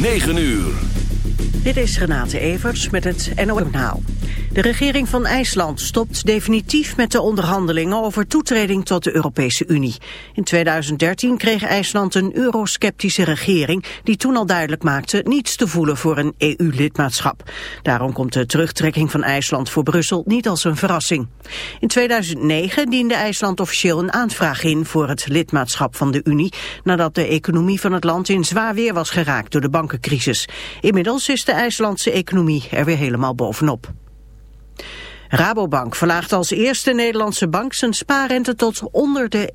9 uur. Dit is Renate Evers met het NOS Journaal. De regering van IJsland stopt definitief met de onderhandelingen over toetreding tot de Europese Unie. In 2013 kreeg IJsland een eurosceptische regering die toen al duidelijk maakte niets te voelen voor een EU-lidmaatschap. Daarom komt de terugtrekking van IJsland voor Brussel niet als een verrassing. In 2009 diende IJsland officieel een aanvraag in voor het lidmaatschap van de Unie nadat de economie van het land in zwaar weer was geraakt door de bankencrisis. Inmiddels is de IJslandse economie er weer helemaal bovenop. Rabobank verlaagt als eerste Nederlandse bank zijn spaarrente tot onder de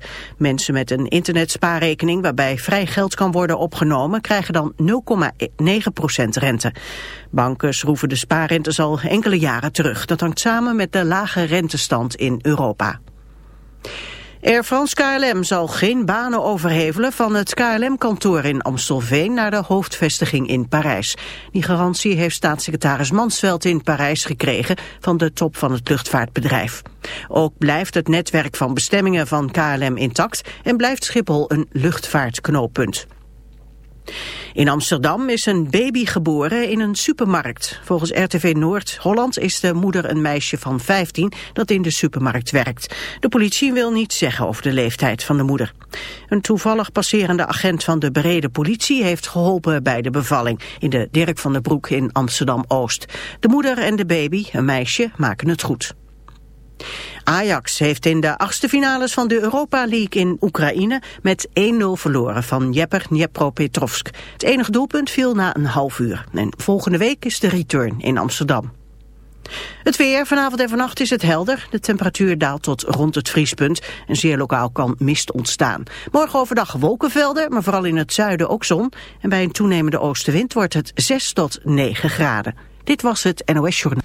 1%. Mensen met een internetspaarrekening waarbij vrij geld kan worden opgenomen krijgen dan 0,9% rente. Banken schroeven de spaarrentes al enkele jaren terug. Dat hangt samen met de lage rentestand in Europa. Air France KLM zal geen banen overhevelen van het KLM-kantoor in Amstelveen naar de hoofdvestiging in Parijs. Die garantie heeft staatssecretaris Mansveld in Parijs gekregen van de top van het luchtvaartbedrijf. Ook blijft het netwerk van bestemmingen van KLM intact en blijft Schiphol een luchtvaartknooppunt. In Amsterdam is een baby geboren in een supermarkt. Volgens RTV Noord-Holland is de moeder een meisje van 15 dat in de supermarkt werkt. De politie wil niets zeggen over de leeftijd van de moeder. Een toevallig passerende agent van de brede politie heeft geholpen bij de bevalling in de Dirk van der Broek in Amsterdam-Oost. De moeder en de baby, een meisje, maken het goed. Ajax heeft in de achtste finales van de Europa League in Oekraïne met 1-0 verloren van Jepper Dnepropetrovsk. Het enige doelpunt viel na een half uur. En volgende week is de return in Amsterdam. Het weer, vanavond en vannacht is het helder. De temperatuur daalt tot rond het vriespunt. En zeer lokaal kan mist ontstaan. Morgen overdag wolkenvelden, maar vooral in het zuiden ook zon. En bij een toenemende oostenwind wordt het 6 tot 9 graden. Dit was het NOS Journaal.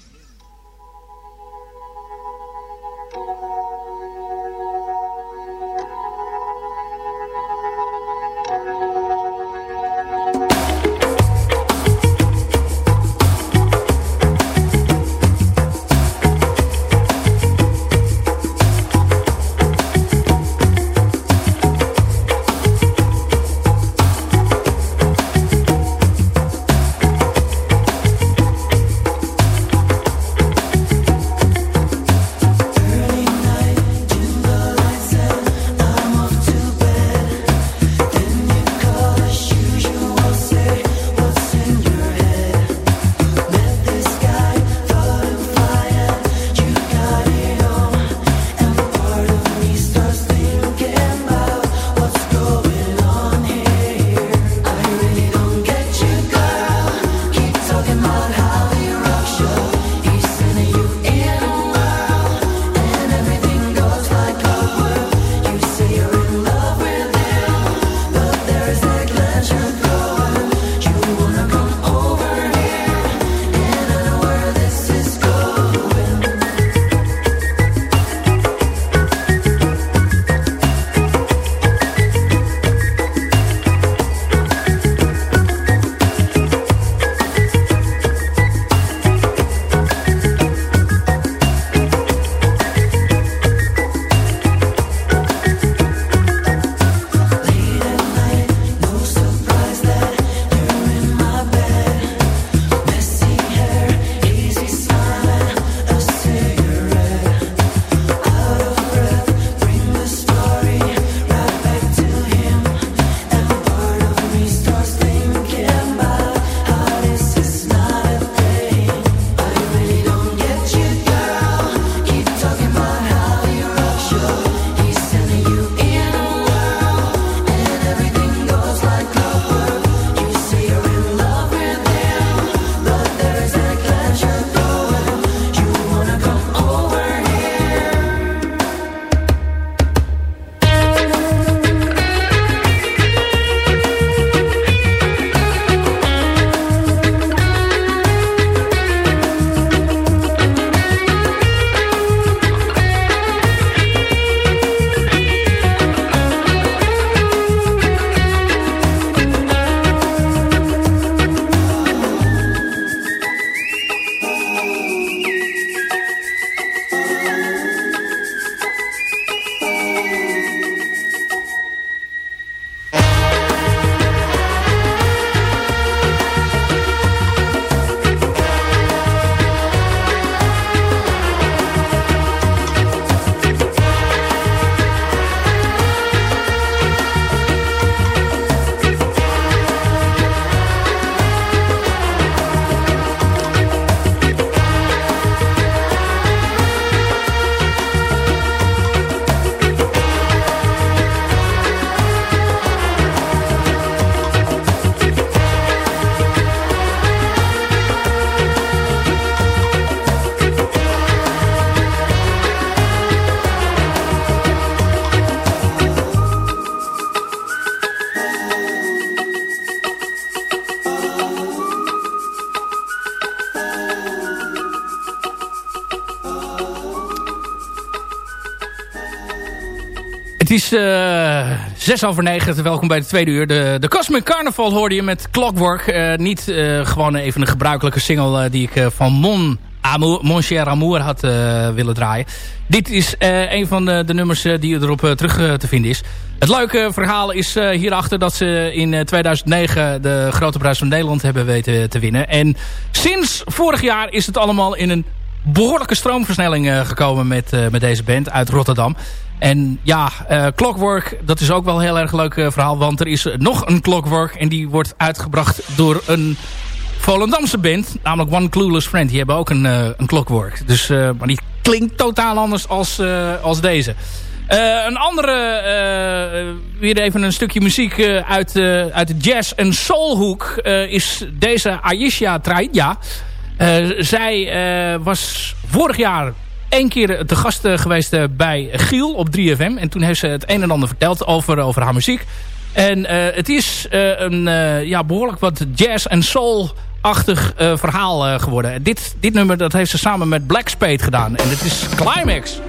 Is uh, zes over negen. Welkom bij de tweede uur. De, de Cosmic Carnival hoorde je met Clockwork. Uh, niet uh, gewoon even een gebruikelijke single die ik van Mon, Amour, Mon Cher Amour had willen draaien. Dit is een van de, de nummers die erop terug te vinden is. Het leuke verhaal is hierachter dat ze in 2009 de Grote Prijs van Nederland hebben weten te winnen. En sinds vorig jaar is het allemaal in een behoorlijke stroomversnelling gekomen met, met deze band uit Rotterdam. En ja, uh, Clockwork, dat is ook wel een heel erg leuk uh, verhaal. Want er is nog een Clockwork en die wordt uitgebracht door een Volendamse band. Namelijk One Clueless Friend. Die hebben ook een, uh, een Clockwork. Dus, maar die klinkt totaal anders als, als deze. een andere, weer even een stukje muziek uit, uit de jazz- en soulhoek... is deze Aisha Traidja. zij was vorig jaar één keer te gast eh, geweest eh, bij Giel op 3FM. En toen heeft ze het een en ander verteld over, over haar muziek. En het is een ja, behoorlijk wat jazz- en soul-achtig verhaal geworden. Dit, dit nummer dat heeft ze samen met Black Spade gedaan. En het is Climax.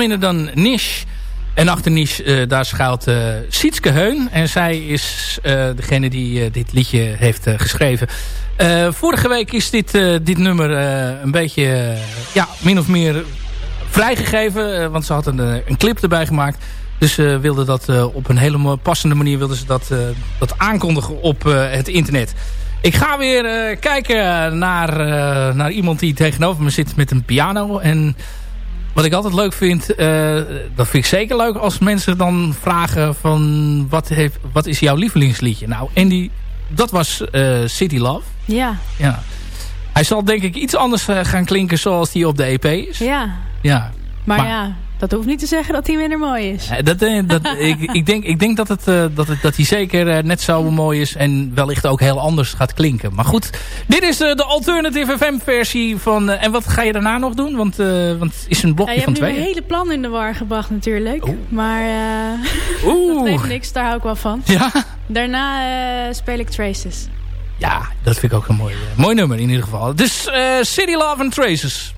Minder dan Nish. En achter Nish, uh, daar schuilt uh, Sietske Heun. En zij is degene die dit liedje heeft geschreven. vorige week is dit, dit nummer een beetje, ja, min of meer vrijgegeven. want ze had een, een clip erbij gemaakt. Dus ze wilde dat op een hele passende manier wilde ze dat, dat aankondigen op het internet. Ik ga weer kijken naar, naar iemand die tegenover me zit met een piano. En wat ik altijd leuk vind, dat vind ik zeker leuk als mensen dan vragen van wat, heeft, wat is jouw lievelingsliedje? Nou, en die, dat was City Love. Ja. ja. Hij zal denk ik iets anders gaan klinken zoals die op de EP is. Ja. Ja. maar ja, dat hoeft niet te zeggen dat hij minder mooi is. Dat, eh, dat, ik, ik, denk, ik denk dat, het, uh, dat, het, dat hij zeker uh, net zo mooi is. En wellicht ook heel anders gaat klinken. Maar goed, dit is uh, de Alternative FM versie van... en wat ga je daarna nog doen? Want, want het is een blokje ja, van twee. Je hebt een hele plan in de war gebracht natuurlijk. Oeh. Maar dat weet niks, daar hou ik wel van. Ja? Daarna speel ik Traces. Ja, dat vind ik ook een mooi, mooi nummer in ieder geval. Dus City Love and Traces.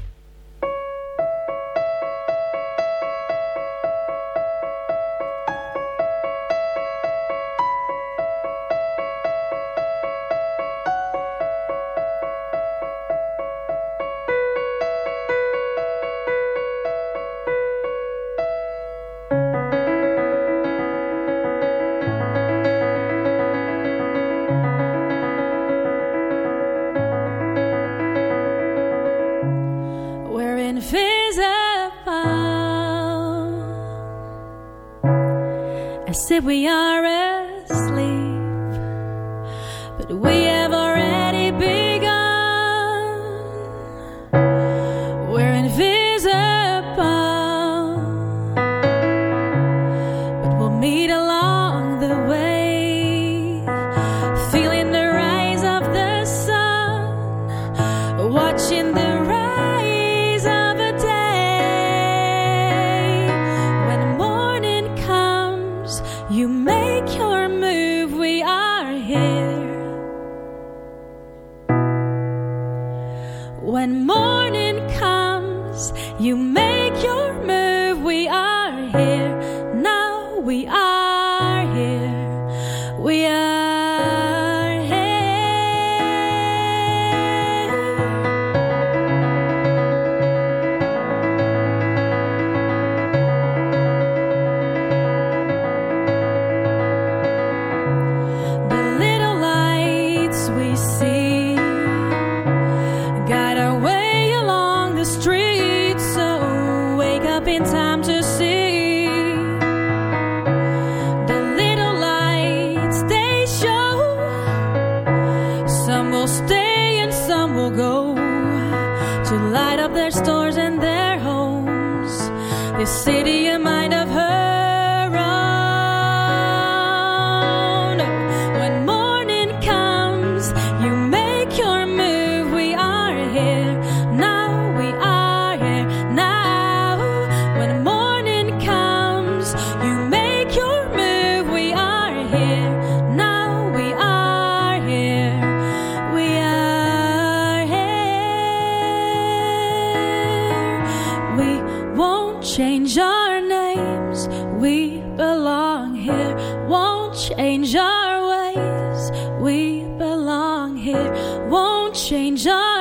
Change our ways. We belong here. Won't change our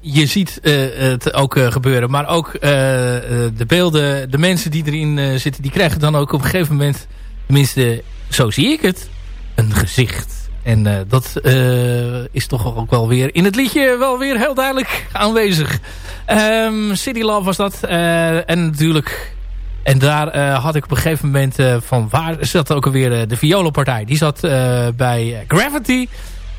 Je ziet uh, het ook uh, gebeuren. Maar ook uh, de beelden, de mensen die erin zitten... die krijgen dan ook op een gegeven moment... tenminste, zo zie ik het... een gezicht. En dat is toch ook wel weer in het liedje wel weer heel duidelijk aanwezig. Um, City Love was dat. en natuurlijk... En daar had ik op een gegeven moment van... waar zat ook alweer de violenpartij? Die zat bij Gravity...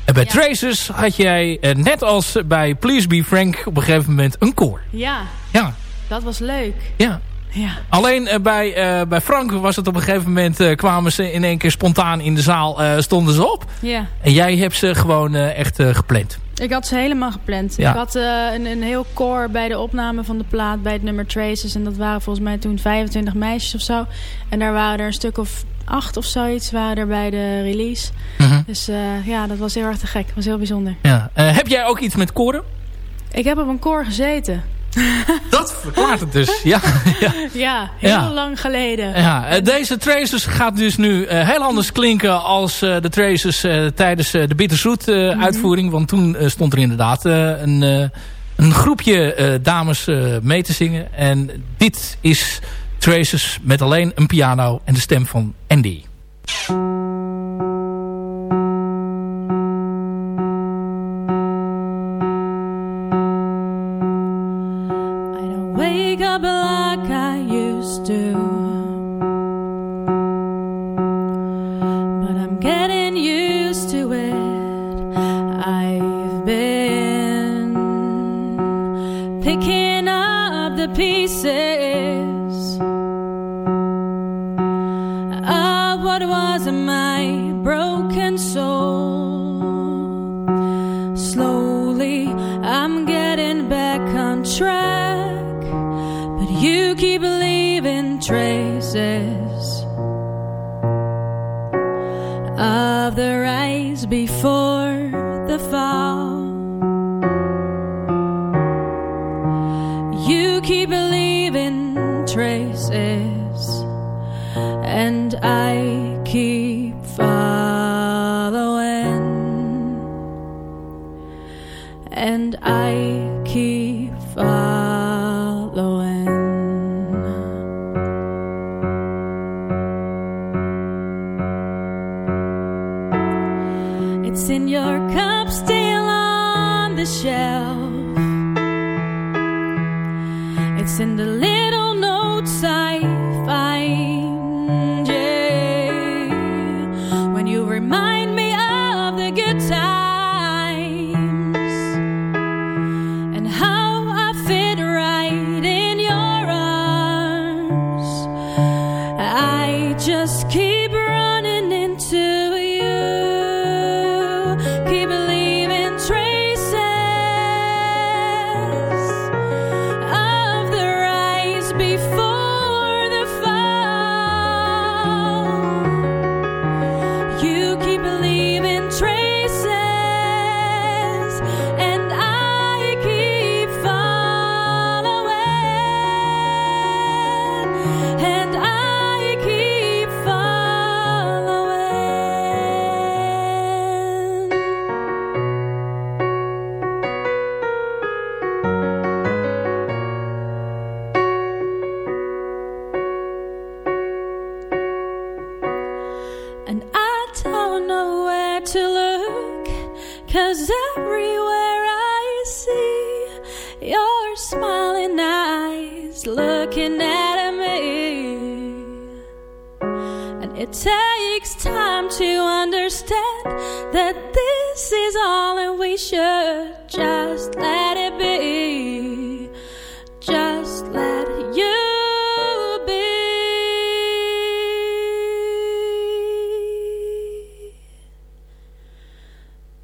En bij ja. Traces had jij, eh, net als bij Please Be Frank, op een gegeven moment een koor. Ja, ja. dat was leuk. Ja. Ja. Alleen uh, bij, uh, bij Frank was het op een gegeven moment... Uh, kwamen ze in één keer spontaan in de zaal, stonden ze op. Ja. En jij hebt ze gewoon echt gepland. Ik had ze helemaal gepland. Ja. Ik had een, een heel koor bij de opname van de plaat, bij het nummer Traces. En dat waren volgens mij toen 25 meisjes of zo. En daar waren er een stuk of acht of zoiets waren er bij de release. Mhm. Dus uh, ja, dat was heel erg te gek. Dat was heel bijzonder. Ja. Uh, heb jij ook iets met koren? Ik heb op een koor gezeten. Dat verklaart het dus. Ja, ja. ja heel ja. lang geleden. Ja, uh, deze Traces gaat dus nu heel anders klinken als de Traces tijdens de Bitterzoet -hmm. uitvoering. Want toen stond er inderdaad een, een groepje dames mee te zingen. En dit is Traces met alleen een piano en de stem van Andy.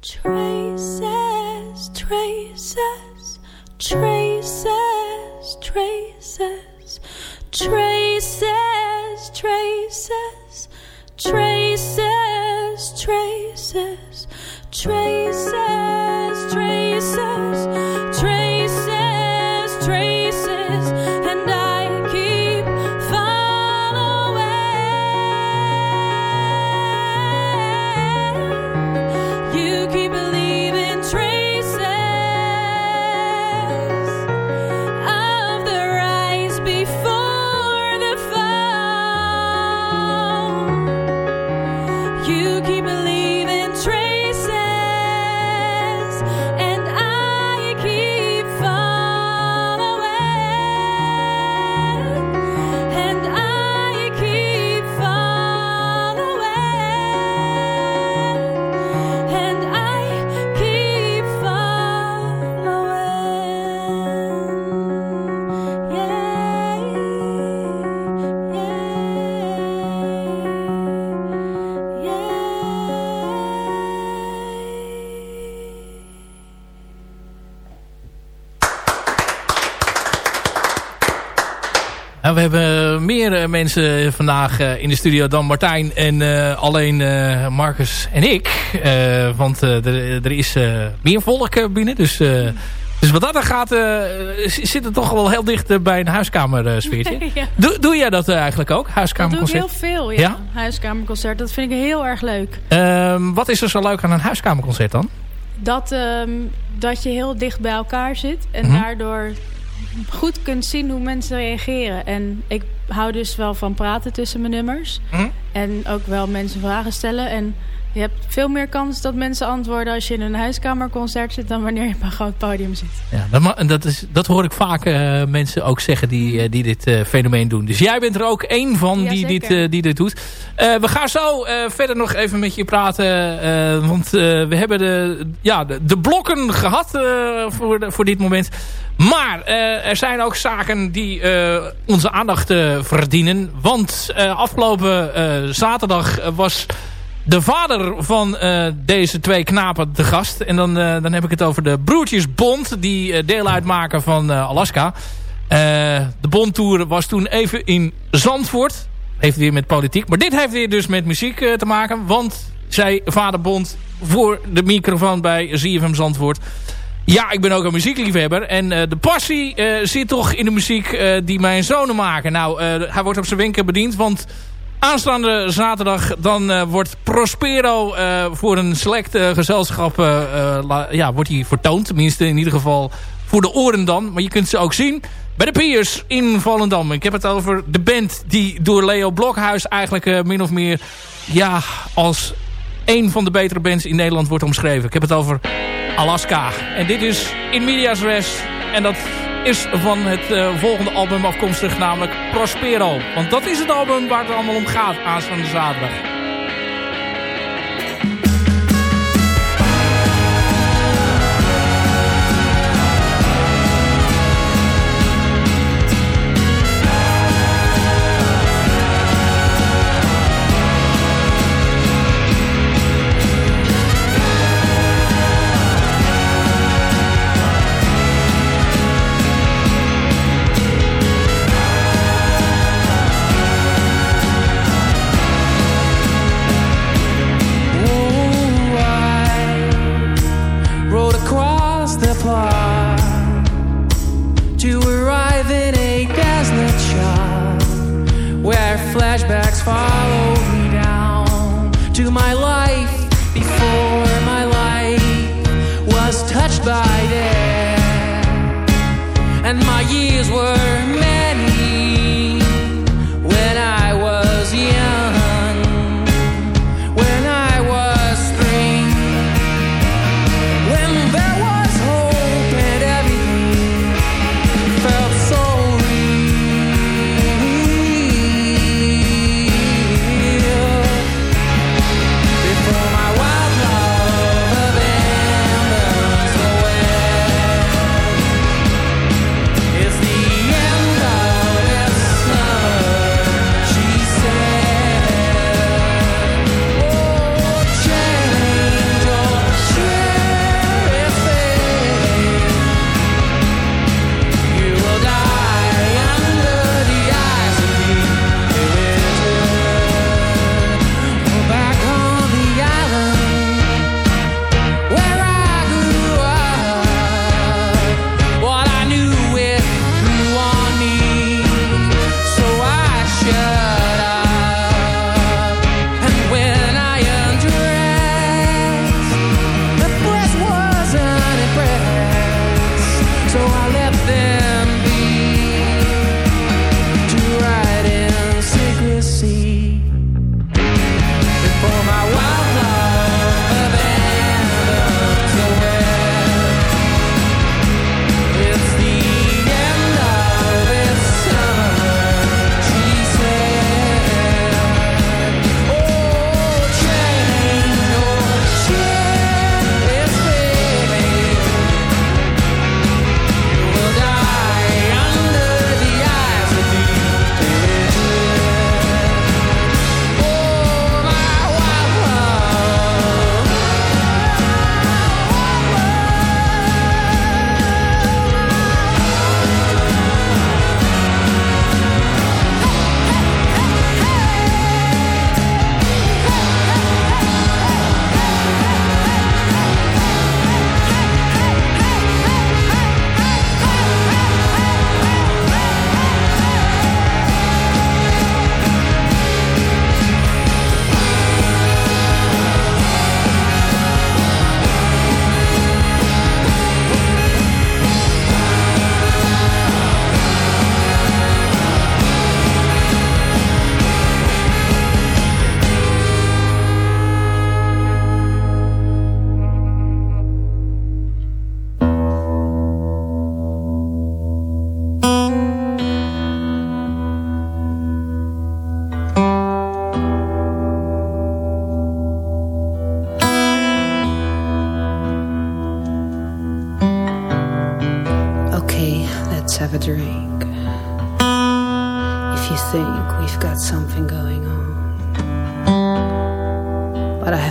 trace mensen vandaag in de studio dan Martijn en alleen Marcus en ik. want er, er, is meer volk binnen, dus... dus wat dat dan gaat, zit het toch wel heel dicht bij een huiskamersfeertje. ja. doe, doe jij dat eigenlijk ook, huiskamerconcert? Dat doe ik heel veel, ja. ja? Huiskamerconcert, dat vind ik heel erg leuk. Ehm, wat is er zo leuk aan een huiskamerconcert dan? Dat, ehm, dat je heel dicht bij elkaar zit. En mhm. daardoor goed kunt zien hoe mensen reageren. En ik hou dus wel van praten tussen mijn nummers. Mhm. En ook wel mensen vragen stellen. En je hebt veel meer kans dat mensen antwoorden als je in een huiskamerconcert zit... dan wanneer je op een groot podium zit. Ja, dat, dat, is, dat hoor ik vaak uh, mensen ook zeggen die, uh, die dit uh, fenomeen doen. Dus jij bent er ook één van die, dit, die dit doet. we gaan zo verder nog even met je praten. want we hebben de, ja, de, de blokken gehad voor, voor dit moment. Maar er zijn ook zaken die onze aandacht verdienen. Want afgelopen zaterdag was de vader van uh, deze twee knapen de gast. En dan, uh, dan heb ik het over de Broertjes Bond. Die uh, deel uitmaken van Alaska. de Bondtour was toen even in Zandvoort. Heeft weer met politiek. Maar dit heeft weer dus met muziek te maken. Want zij vader Bond voor de microfoon bij ZFM Zandvoort. Ja, ik ben ook een muziekliefhebber. En de passie zit toch in de muziek die mijn zonen maken. Nou, hij wordt op zijn wenken bediend. Want Aanstaande zaterdag dan uh, wordt Prospero uh, voor een select uh, gezelschap ja, wordt hij vertoond. Tenminste in ieder geval voor de oren dan. Maar je kunt ze ook zien bij de Piers in Volendam. Ik heb het over de band die door Leo Blokhuis eigenlijk min of meer ja, als een van de betere bands in Nederland wordt omschreven. Ik heb het over Alaska. En dit is In Medias Res. En dat is van het uh, volgende album afkomstig, namelijk Prospero. Want dat is het album waar het allemaal om gaat aanstaande zaterdag.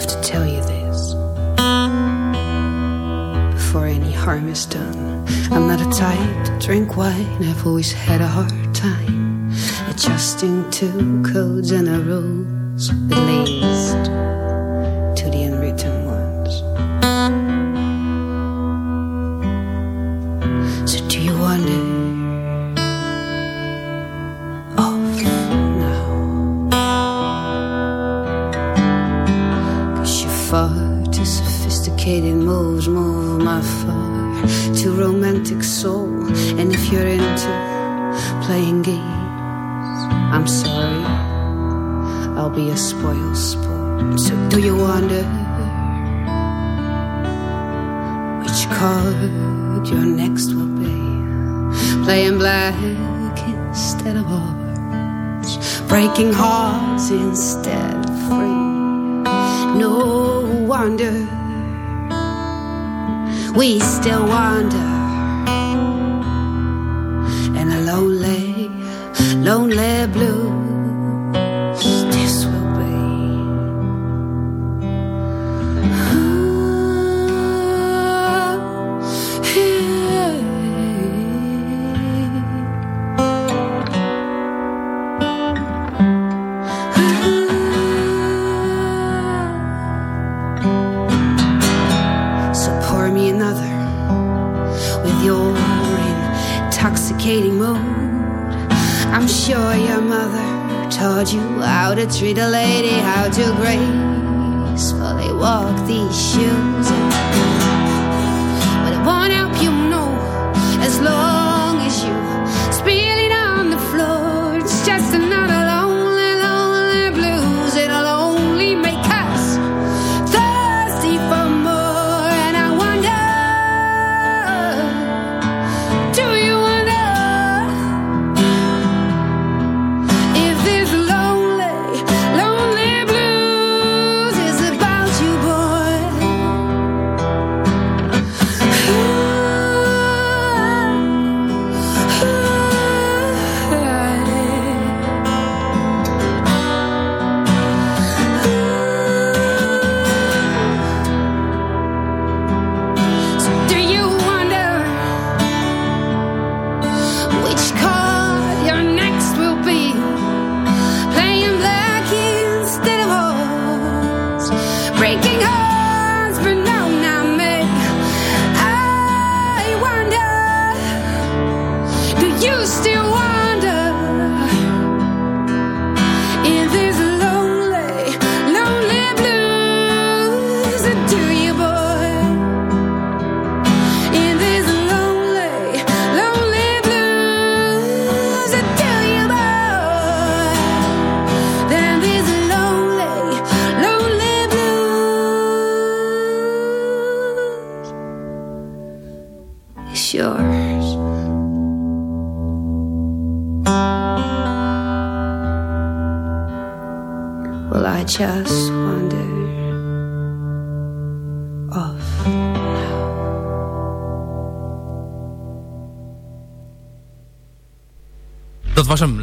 To tell you this before any harm is done. I'm not a type to drink wine, I've always had a hard time adjusting to codes and rules, at least Playing black instead of orange, breaking hearts instead of free. No wonder. We still wander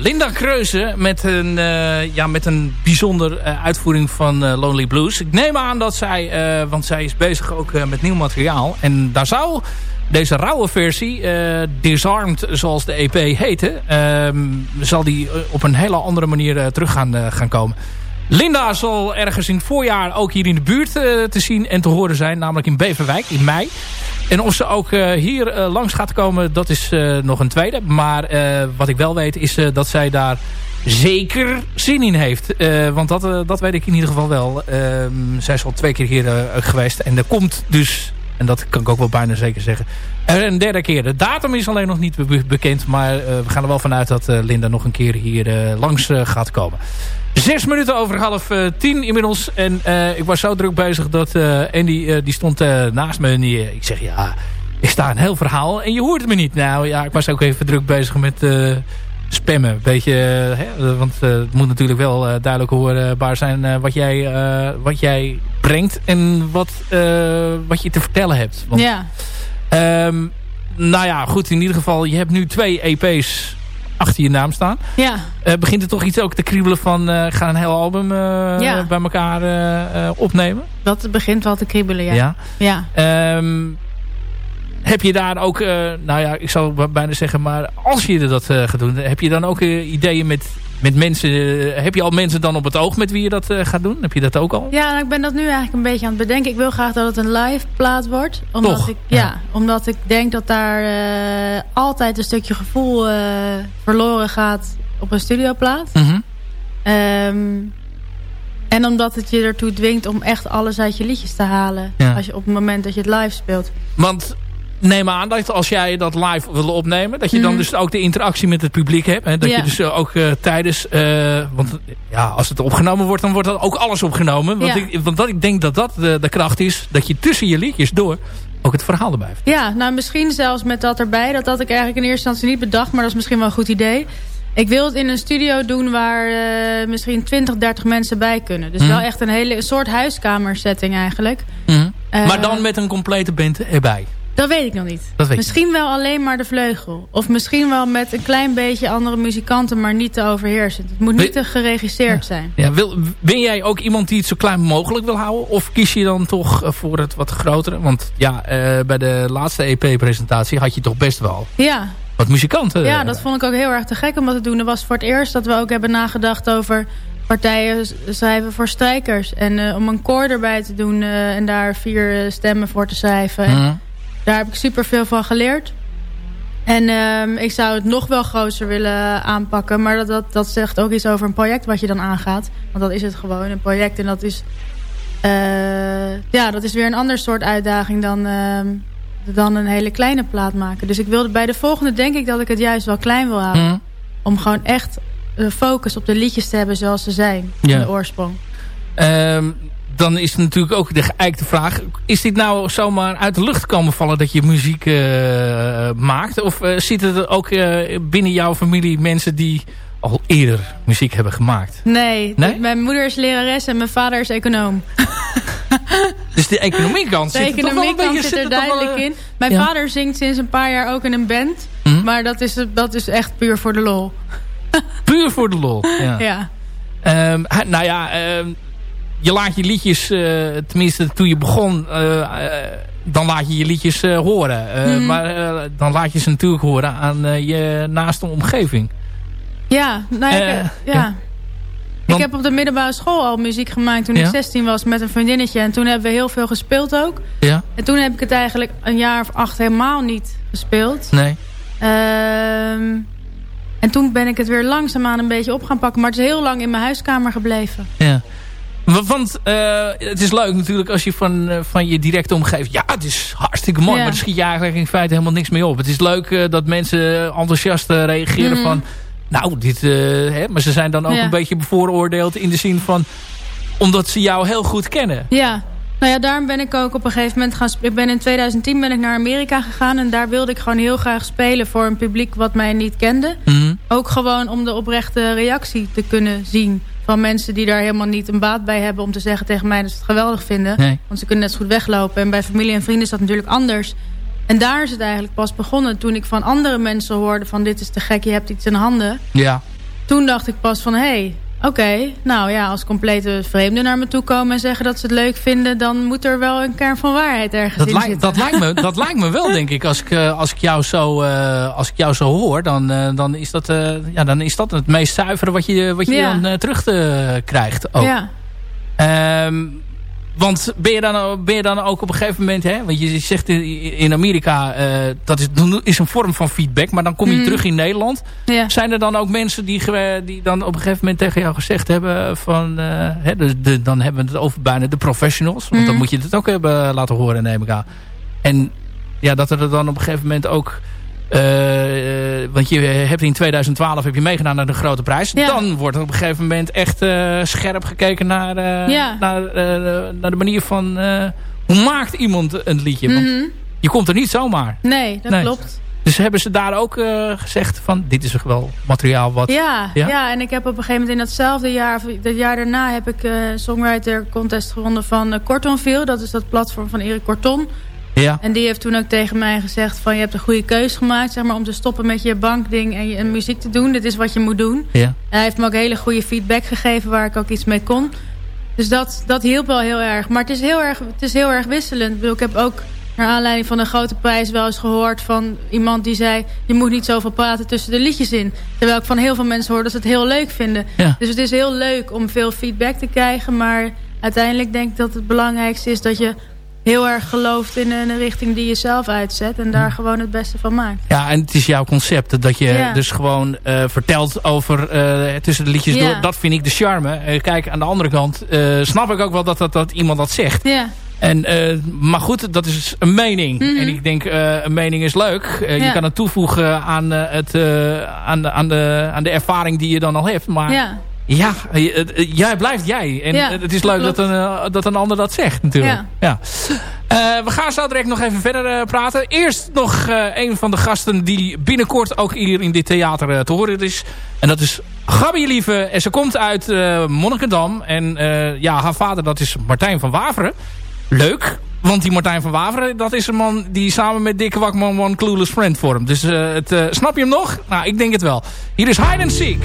Linda Kreuze met een, eh, ja, met een bijzonder eh, uitvoering van eh, Lonely Blues. Ik neem aan dat zij, want zij is bezig ook met nieuw materiaal. En daar zou deze rauwe versie, Disarmed zoals de EP heette... ehm, zal die op een hele andere manier terug gaan, gaan komen. Linda zal ergens in het voorjaar ook hier in de buurt eh, te zien en te horen zijn. Namelijk in Beverwijk in mei. En of ze ook eh, hier eh, langs gaat komen, dat is nog een tweede. Maar wat ik wel weet is dat zij daar zeker zin in heeft. Want dat, dat weet ik in ieder geval wel. Ehm, zij is al twee keer hier geweest. En er komt dus, en dat kan ik ook wel bijna zeker zeggen... een derde keer. De datum is alleen nog niet be- bekend. Maar we gaan er wel vanuit dat Linda nog een keer hier langs gaat komen. Zes minuten over half eh, tien inmiddels. En eh, ik was zo druk bezig dat eh, Andy die stond naast me. En die, ik zeg ja, ik sta een heel verhaal en je hoort me niet. Nou ja, ik was ook even druk bezig met spammen. Beetje, hè, want het moet natuurlijk wel duidelijk hoorbaar zijn wat, jij, wat jij brengt. En wat, wat je te vertellen hebt. Want, Ja. Ehm, nou ja, goed, in ieder geval, je hebt nu twee EP's achter je naam staan. Ja. Uh, begint er toch iets ook te kriebelen van, uh, ga een heel album uh, ja. bij elkaar opnemen? Dat begint wel te kriebelen, ja. ja. ja. Um, heb je daar ook, nou ja, ik zou bijna zeggen, maar als je dat gaat doen, heb je dan ook ideeën met met mensen, heb je al mensen dan op het oog met wie je dat uh, gaat doen? Heb je dat ook al? Ja, nou, ik ben dat nu eigenlijk een beetje aan het bedenken. Ik wil graag dat het een live plaat wordt. Omdat Toch? Ik, ja, ja, omdat ik denk dat daar uh, altijd een stukje gevoel uh, verloren gaat op een studioplaat. Mm -hmm. um, en omdat het je ertoe dwingt om echt alles uit je liedjes te halen. Ja. Als je op het moment dat je het live speelt. Want neem aan dat als jij dat live wil opnemen... dat je dan Mhm. dus ook de interactie met het publiek hebt. Hè? Dat Ja. je dus uh, ook uh, tijdens... Uh, want ja, als het opgenomen wordt, dan wordt dat ook alles opgenomen. Want, Ja. ik, want dat, ik denk dat dat de, de kracht is... dat je tussen je liedjes door ook het verhaal erbij heeft. Ja, nou misschien zelfs met dat erbij. Dat had ik eigenlijk in eerste instantie niet bedacht. Maar dat is misschien wel een goed idee. Ik wil het in een studio doen waar uh, misschien 20, 30 mensen bij kunnen. Dus Mhm. wel echt een hele een soort huiskamersetting eigenlijk. Mm. Uh, maar dan met een complete band erbij. Dat weet ik nog niet. Misschien wel alleen maar de vleugel. Of misschien wel met een klein beetje andere muzikanten, maar niet te overheersend. Het moet niet te geregisseerd ja. zijn. Ja, wil, ben jij ook iemand die het zo klein mogelijk wil houden? Of kies je dan toch uh, voor het wat grotere? Want ja, uh, bij de laatste EP-presentatie had je toch best wel ja. wat muzikanten. Ja, dat vond ik ook heel erg te gek om dat te doen. Dat was voor het eerst dat we ook hebben nagedacht over partijen schrijven voor strijkers. En uh, om een koor erbij te doen uh, en daar vier stemmen voor te schrijven. En daar heb ik super veel van geleerd. En um, ik zou het nog wel groter willen aanpakken. Maar dat, dat, dat zegt ook iets over een project wat je dan aangaat. Want dat is het gewoon, een project. En dat is, uh, ja, dat is weer een ander soort uitdaging dan, uh, dan een hele kleine plaat maken. Dus ik wilde bij de volgende denk ik dat ik het juist wel klein wil houden. Mhm. Om gewoon echt uh, focus op de liedjes te hebben zoals ze zijn. Ja. In de oorsprong. Um, dan is natuurlijk ook de geëikte vraag... is dit nou zomaar uit de lucht komen vallen dat je muziek uh, maakt? Of uh, zitten er ook uh, binnen jouw familie mensen die al eerder muziek hebben gemaakt? Nee, nee? mijn moeder is lerares en mijn vader is econoom. dus de economiekant zit er toch wel een beetje... zit er duidelijk in. Mijn ja. vader zingt sinds een paar jaar ook in een band. Hm? Mm -hmm. Maar dat is, dat is echt puur voor de lol. puur voor de lol, ja. ja. Um, nou ja... Um, je laat je liedjes, uh, tenminste toen je begon, uh, uh, dan laat je je liedjes horen. Mhm. Maar dan laat je ze natuurlijk horen aan je naaste omgeving. Ja, nou ja. ja. ja. Ik heb op de middelbare school al muziek gemaakt toen ja? ik 16 was met een vriendinnetje. En toen hebben we heel veel gespeeld ook. Ja. En toen heb ik het eigenlijk een jaar of acht helemaal niet gespeeld. Nee. Um, en toen ben ik het weer langzaamaan een beetje op gaan pakken. Maar het is heel lang in mijn huiskamer gebleven. Ja. Want uh, het is leuk natuurlijk als je van, uh, van je directe omgeving... Ja, het is hartstikke mooi, Ja. maar daar schiet je eigenlijk in feite helemaal niks mee op. Het is leuk uh, dat mensen enthousiast reageren Mhm. van... Nou, dit... Hè, maar ze zijn dan ook Ja. een beetje bevooroordeeld in de zin van... Omdat ze jou heel goed kennen. Ja, nou ja, daarom ben ik ook op een gegeven moment gaan. Ik ben in 2010 ben ik naar Amerika gegaan. En daar wilde ik gewoon heel graag spelen voor een publiek wat mij niet kende. Mm Ook gewoon om de oprechte reactie te kunnen zien. Van mensen die daar helemaal niet een baat bij hebben om te zeggen tegen mij dat ze het geweldig vinden. Nee. Want ze kunnen net zo goed weglopen. En bij familie en vrienden is dat natuurlijk anders. En daar is het eigenlijk pas begonnen. Toen ik van andere mensen hoorde van dit is te gek, je hebt iets in handen. Ja. Toen dacht ik pas van hé, hey, oké. Okay, nou ja, als complete vreemden naar me toe komen en zeggen dat ze het leuk vinden... dan moet er wel een kern van waarheid ergens Dat, in zitten. dat, lijkt me, dat lijkt me wel, denk ik. Als ik, uh, als ik, jou, zo, uh, als ik jou zo hoor, dan, uh, dan, is, dat, ja, dan is dat het meest zuivere wat je, wat je Ja. dan terug krijgt. Ook. Ja. Um, want ben je, dan, ben je dan ook op een gegeven moment... Hè, want je zegt in, Amerika... Uh, dat is, is een vorm van feedback. Maar dan kom je Mm. terug in Nederland. Ja. Zijn er dan ook mensen die, die dan op een gegeven moment tegen jou gezegd hebben... van uh, hè, de, de, dan hebben we het over bijna de professionals. Want Mm. dan moet je het ook hebben laten horen, neem ik aan. En ja, dat er dan op een gegeven moment ook... Uh, want je hebt in 2012 heb je meegedaan naar de grote prijs. Ja. Dan wordt er op een gegeven moment echt uh, scherp gekeken naar, uh, Ja. naar, naar de manier van... hoe maakt iemand een liedje? Want Mhm. je komt er niet zomaar. Nee, dat Nee. klopt. Dus hebben ze daar ook gezegd van... dit is wel materiaal wat... Ja, Ja? ja? en ik heb op een gegeven moment in datzelfde jaar... of dat jaar daarna heb ik Songwriter Contest gewonnen van Cortonville. Dat is dat platform van Erik Corton. Ja. En die heeft toen ook tegen mij gezegd van... je hebt een goede keus gemaakt zeg maar, om te stoppen met je bankding en, je, en muziek te doen. Dit is wat je moet doen. Ja. En hij heeft me ook hele goede feedback gegeven waar ik ook iets mee kon. Dus dat, dat hielp wel heel erg. Maar het is heel erg, het is heel erg wisselend. Ik, bedoel, ik heb ook naar aanleiding van een grote prijs wel eens gehoord van iemand die zei... je moet niet zoveel praten tussen de liedjes in. Terwijl ik van heel veel mensen hoor dat ze het heel leuk vinden. Ja. Dus het is heel leuk om veel feedback te krijgen. Maar uiteindelijk denk ik dat het belangrijkste is dat je heel erg gelooft in een richting die je zelf uitzet. En daar gewoon het beste van maakt. Ja, en het is jouw concept. Dat je Ja. dus gewoon eh, vertelt over eh, tussen de liedjes Ja. door. Dat vind ik de charme. Eh, kijk, aan de andere kant snap ik ook wel dat, dat, dat iemand dat zegt. Ja, En, maar goed, dat is een mening. Mhm. En ik denk, een mening is leuk. Eh, Je Ja. kan het toevoegen aan, het, aan, de, aan, de, aan de ervaring die je dan al hebt. Maar ja, eh, eh, jij blijft jij. En Ja, eh, het is leuk dat een, dat een ander dat zegt natuurlijk. Ja. We gaan zo direct nog even verder praten. Eerst nog een van de gasten die binnenkort ook hier in dit theater te horen is. En dat is Gabi Lieve. En ze komt uit Monnikendam. En ja, haar vader dat is Martijn van Waveren. Leuk. Want die Martijn van Waveren, dat is een man die samen met Dikke Wakman One Clueless Friend vormt. Dus het, snap je hem nog? Nou, ik denk het wel. Hier is Hide and Seek.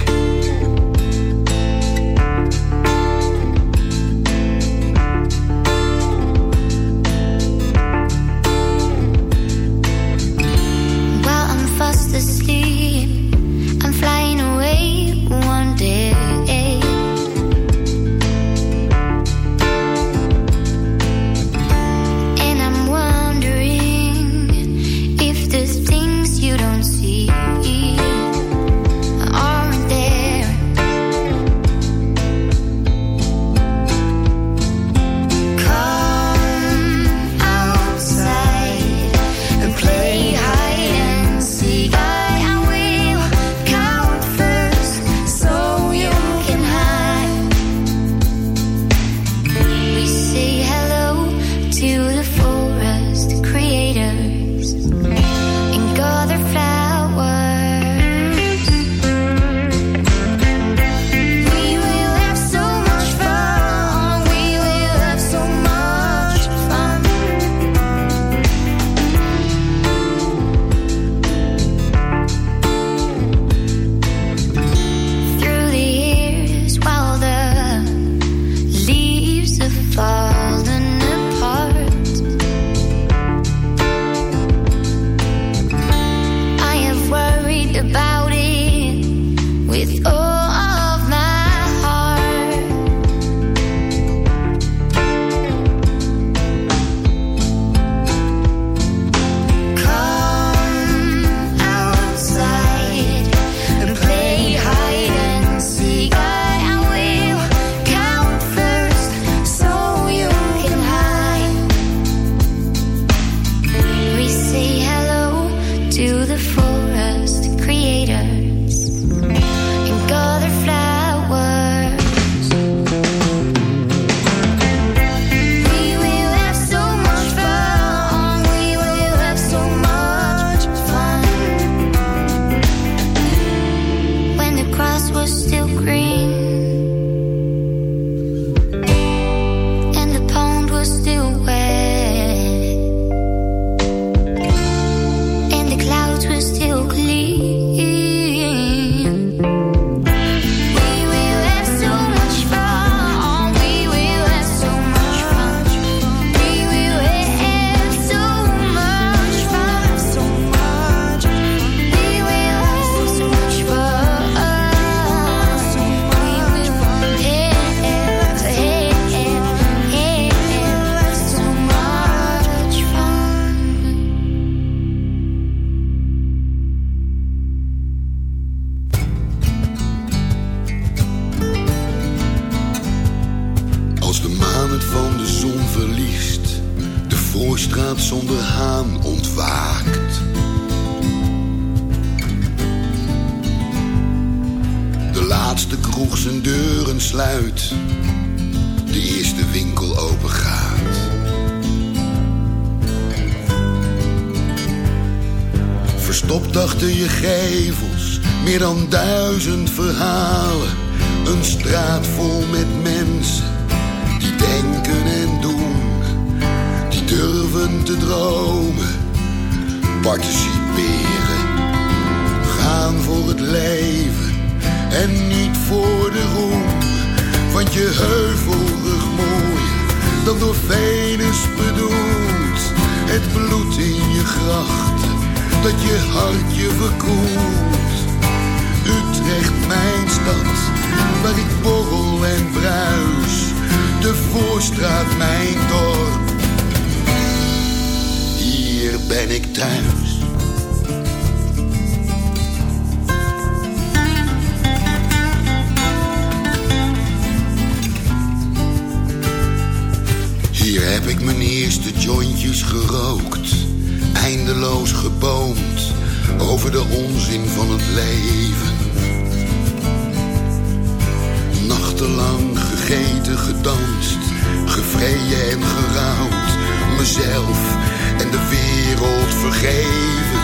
Het bloed in je grachten, dat je hart je verkoelt. Utrecht, mijn stad, waar ik borrel en bruis. De Voorstraat, mijn dorp. Hier ben ik thuis. Ik mijn eerste jointjes gerookt, eindeloos geboomd over de onzin van het leven. Nachtenlang gegeten, gedanst, gevreden en gerouwd, mezelf en de wereld vergeven.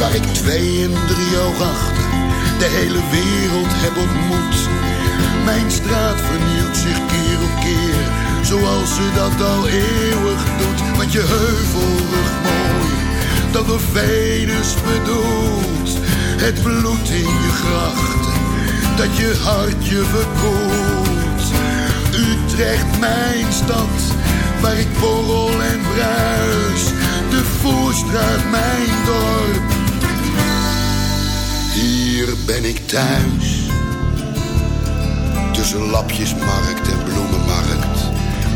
Waar ik twee en drie oog achter de hele wereld heb ontmoet. Mijn straat vernieuwt zich keer op keer, zoals ze dat al eeuwig doet. Want je heuvelrug mooi, dat door Venus bedoelt. Het bloed in je grachten, dat je hart je verkoelt. Utrecht, mijn stad, waar ik borrel en bruis. De Voorstraat, mijn dorp. Hier ben ik thuis. Tussen lapjesmarkt en bloemenmarkt.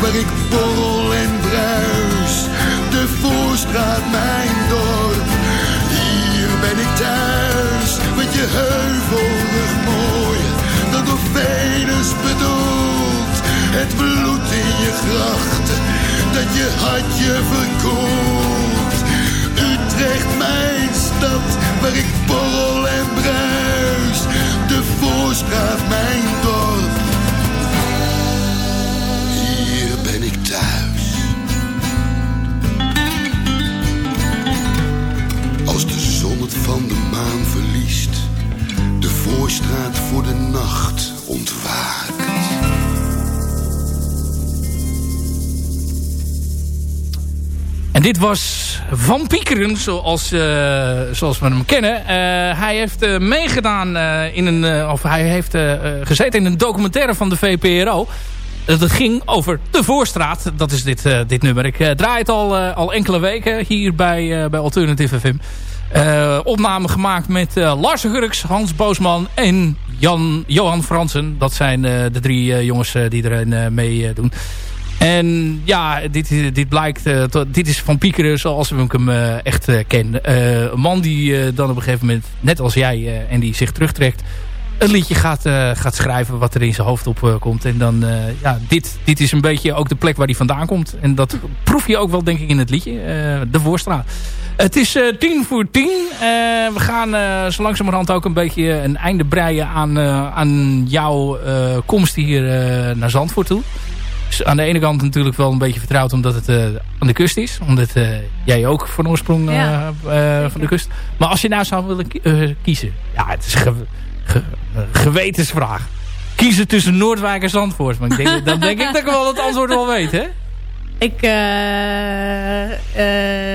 waar ik borrel en bruis. De Voorstraat, mijn dorp, hier ben ik thuis. Met je heuvelrug mooier dan door Venus bedoeld. Het bloed in je grachten, dat je hart je verkoelt. Utrecht, mijn stad, waar ik borrel en bruis. De Voorstraat, mijn dorp. Van de maan verliest, de Voorstraat voor de nacht ontwaakt. En dit was Van Piekeren, zoals, eh, zoals we hem kennen. Eh, hij heeft eh, meegedaan in een... of hij heeft gezeten in een documentaire van de VPRO. dat ging over de Voorstraat. Dat is dit, dit nummer. Ik draai het al, al enkele weken hier bij, bij Alternative FM. Opname gemaakt met Lars Hurks, Hans Boosman en Jan, Johan Fransen. Dat zijn de drie jongens die erin meedoen. En ja, dit, dit blijkt, uh, dit is Van Piekeren zoals we hem uh, echt uh, kennen. een man die dan op een gegeven moment, net als jij, en die zich terugtrekt, een liedje gaat, gaat schrijven wat er in zijn hoofd op komt. En dan, ja, dit, dit is een beetje ook de plek waar hij vandaan komt. En dat proef je ook wel, denk ik, in het liedje, De Voorstraat. Het is tien voor tien. we gaan zo langzamerhand ook een beetje een einde breien aan, aan jouw komst hier naar Zandvoort toe. Dus aan de ene kant natuurlijk wel een beetje vertrouwd omdat het uh, aan de kust is. Omdat uh, jij ook van oorsprong uh, Ja, van de kust. Maar als je nou zou willen ki- kiezen. Ja, het is ge ge gewetensvraag. Kiezen tussen Noordwijk en Zandvoort. Maar ik denk, dan denk ik dat ik wel het antwoord wel weet, hè? Ik, eh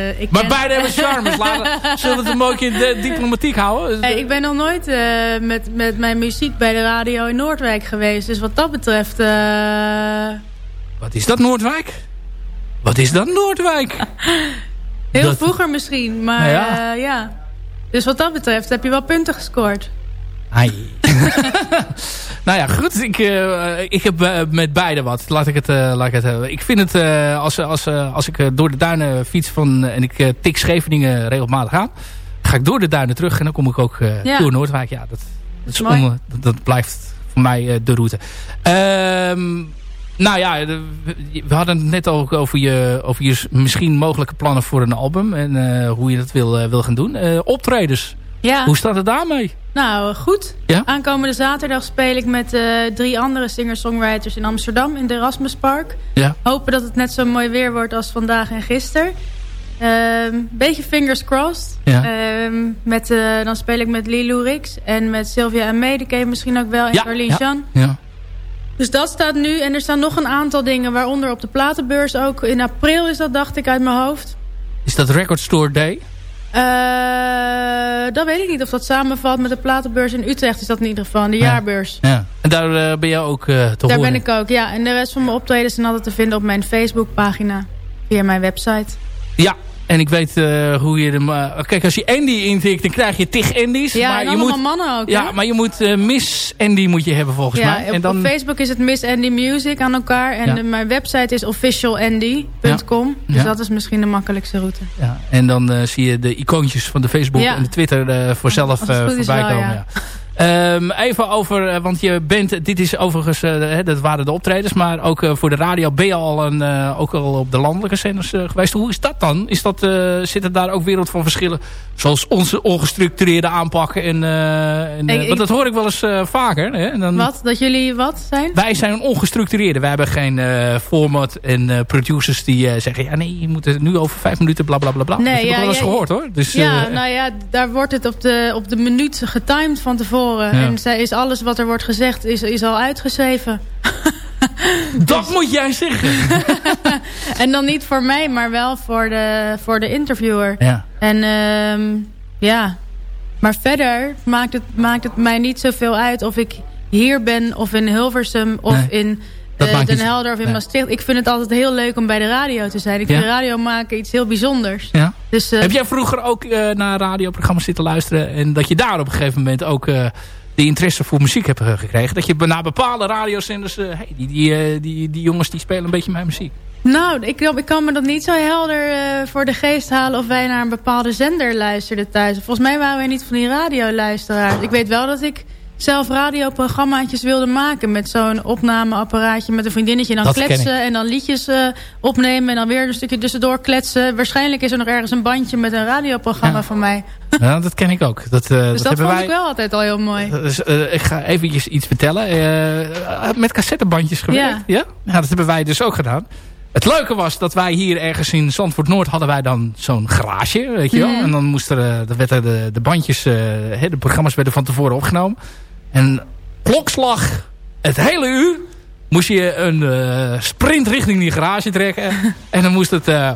eh ik Maar beide hebben charmes. Laten, zullen we het een beetje de- diplomatiek houden? Hey, ik ben nog nooit eh, met, met mijn muziek bij de radio in Noordwijk geweest. Dus wat dat betreft... eh, Wat is dat Noordwijk? Wat is dat Noordwijk? heel Dat- vroeger misschien, maar ja. ja. Dus wat dat betreft heb je wel punten gescoord. Ai. nou ja, goed. Ik, eh, ik heb eh, met beide wat. Laat ik het, eh, laat ik het hebben. Ik vind het, als, als, als ik door de duinen fiets van, en ik tik Scheveningen regelmatig aan, ga ik door de duinen terug en dan kom ik ook Ja. door Noordwijk. Ja, dat, dat, is Mooi. on- dat, dat blijft voor mij de route. Ehm, nou ja, de- we hadden het net ook over je, over je misschien mogelijke plannen voor een album. En hoe je dat wil, wil gaan doen. Optredens, Ja, hoe staat het daarmee? nou goed. Ja? Aankomende zaterdag speel ik met eh, drie andere singer-songwriters in Amsterdam in de Erasmuspark. Ja. Hopen dat het net zo mooi weer wordt als vandaag en gisteren. Ehm beetje fingers crossed. Ja. Ehm, met, eh, dan speel ik met Lilou Rix en met Sylvia en je misschien ook wel. En Ja, Carlien ja. Jean. Ja. Dus dat staat nu. En er staan nog een aantal dingen. Waaronder op de platenbeurs ook. In april is dat, dacht ik, uit mijn hoofd. Is dat Record Store Day? Eh, dat weet ik niet of dat samenvalt met de platenbeurs in Utrecht. Is dat in ieder geval, de Ja. jaarbeurs. Ja. En daar eh, ben je ook eh te Daar horen? ben ik ook, ja. En de rest van mijn optredens zijn altijd te vinden op mijn Facebookpagina. Via mijn website. Ja, en ik weet eh, hoe je hem... eh, kijk, als je Andy intikt, dan krijg je tig Andy's. Ja, maar en je allemaal moet, mannen ook, Ja, maar je moet eh, Miss Andy moet je hebben volgens Ja, mij. op, En dan, op Facebook is het Miss Andy Music aan elkaar. En Ja. de- mijn website is officialandy.com. Dus dat is misschien de makkelijkste route. ja, en dan zie je de icoontjes van de Facebook en de Twitter voor zelf Als het goed is voorbij komen. ja. Ehm, even over, eh, want je bent, dit is overigens, eh, dat waren de optredens, maar ook eh, voor de radio ben je al, een, ook al op de landelijke zenders geweest. Hoe is dat dan? Is dat, zitten daar ook wereld van verschillen? Zoals onze ongestructureerde aanpakken. En, en, Ik- want dat hoor ik wel eens vaker. Hè? En dan, Wat? Dat jullie wat zijn? Wij zijn een ongestructureerde. Wij hebben geen format en producers die zeggen... ja nee, je moet het nu over vijf minuten bla bla bla bla. Nee, dat heb ik ja, wel eens ja, gehoord hoor. Dus, Ja, nou ja, daar wordt het op de, op de minuut getimed van tevoren. Ja. En zij is alles wat er wordt gezegd, is, is al uitgeschreven. dat moet jij zeggen. En dan niet voor mij, maar wel voor de, voor de interviewer. ja. En ehm, ja, maar verder maakt het, maakt het mij niet zoveel uit of ik hier ben of in Hilversum of Nee, in dat maakt Den Helder of in nee. Maastricht. Ik vind het altijd heel leuk om bij de radio te zijn. Ik Ja? vind radio maken iets heel bijzonders. Ja. Dus, eh, Heb jij vroeger ook eh, naar radioprogramma's zitten luisteren... en dat je daar op een gegeven moment ook de interesse voor muziek hebt gekregen? Dat je naar bepaalde radiozenders... hey, die, die, die, die jongens die spelen een beetje mijn muziek. Nou, ik, ik kan me dat niet zo helder voor de geest halen of wij naar een bepaalde zender luisterden thuis. Volgens mij waren wij niet van die radioluisteraars. Ik weet wel dat ik zelf radioprogrammaatjes wilde maken met zo'n opnameapparaatje met een vriendinnetje. En dan Dat kletsen en dan liedjes eh, opnemen en dan weer een stukje tussendoor kletsen. Waarschijnlijk is er nog ergens een bandje met een radioprogramma Ja. van mij. Ja, dat ken ik ook. Dat, eh, Dus dat dat, hebben vond wij... ik wel altijd al heel mooi. Dus, eh, ik ga eventjes iets vertellen. Met cassettebandjes gewerkt. Ja. Ja? dat hebben wij dus ook gedaan. Het leuke was dat wij hier ergens in Zandvoort Noord hadden wij dan zo'n garage, weet je wel. Mhm. En dan moesten er, dan werden de, de bandjes, eh, de programma's werden van tevoren opgenomen. En klokslag, het hele uur, moest je een eh, sprint richting die garage trekken. en dan moest het eh,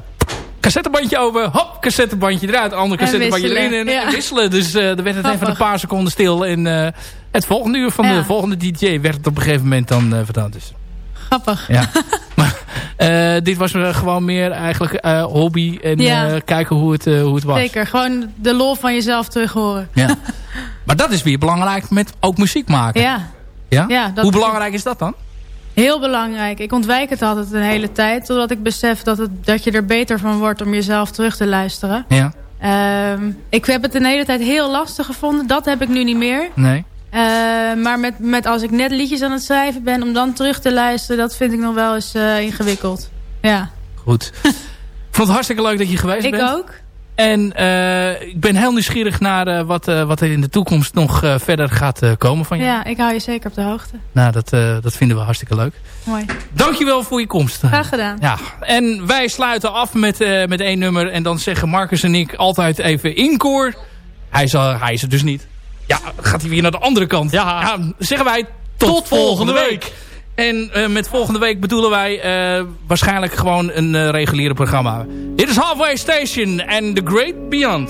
cassettebandje over, hop, cassettebandje eruit, ander cassettebandje erin wisselen, en, ja. en wisselen. Dus eh er werd het even een Grappig. paar seconden stil. En eh, het volgende uur van Ja. de volgende DJ werd het op een gegeven moment dan eh vertoond. Dus, Grappig. ja. eh, dit was eh, gewoon meer eigenlijk eh, hobby en Ja. kijken hoe het, hoe het was. Zeker, gewoon de lol van jezelf terug horen. Ja. maar dat is weer belangrijk met ook muziek maken. Ja, Ja? Ja, hoe belangrijk is dat dan? Heel belangrijk. Ik ontwijk het altijd een hele tijd. Totdat ik besef dat, het, dat je er beter van wordt om jezelf terug te luisteren. Ja, Ehm, ik heb het een hele tijd heel lastig gevonden. Dat heb ik nu niet meer. nee. Eh, maar met, met als ik net liedjes aan het schrijven ben... om dan terug te luisteren... dat vind ik nog wel eens eh, ingewikkeld. Ja, Goed. ik vond het hartstikke leuk dat je geweest ik bent. ook. En eh, ik ben heel nieuwsgierig naar wat, wat er in de toekomst nog verder gaat komen van je. Ja, ik hou je zeker op de hoogte. Nou, dat, dat vinden we hartstikke leuk. Mooi. Dankjewel voor je komst. Graag gedaan. Ja, en wij sluiten af met, met één nummer. En dan zeggen Marcus en ik altijd even in koor. Hij er- hij is er dus niet. Ja, gaat hij weer naar de andere kant. Ja, zeggen wij tot, volgende week. En eh, met volgende week bedoelen wij eh, waarschijnlijk gewoon een eh, reguliere programma. Dit is Halfway Station en The Great Beyond.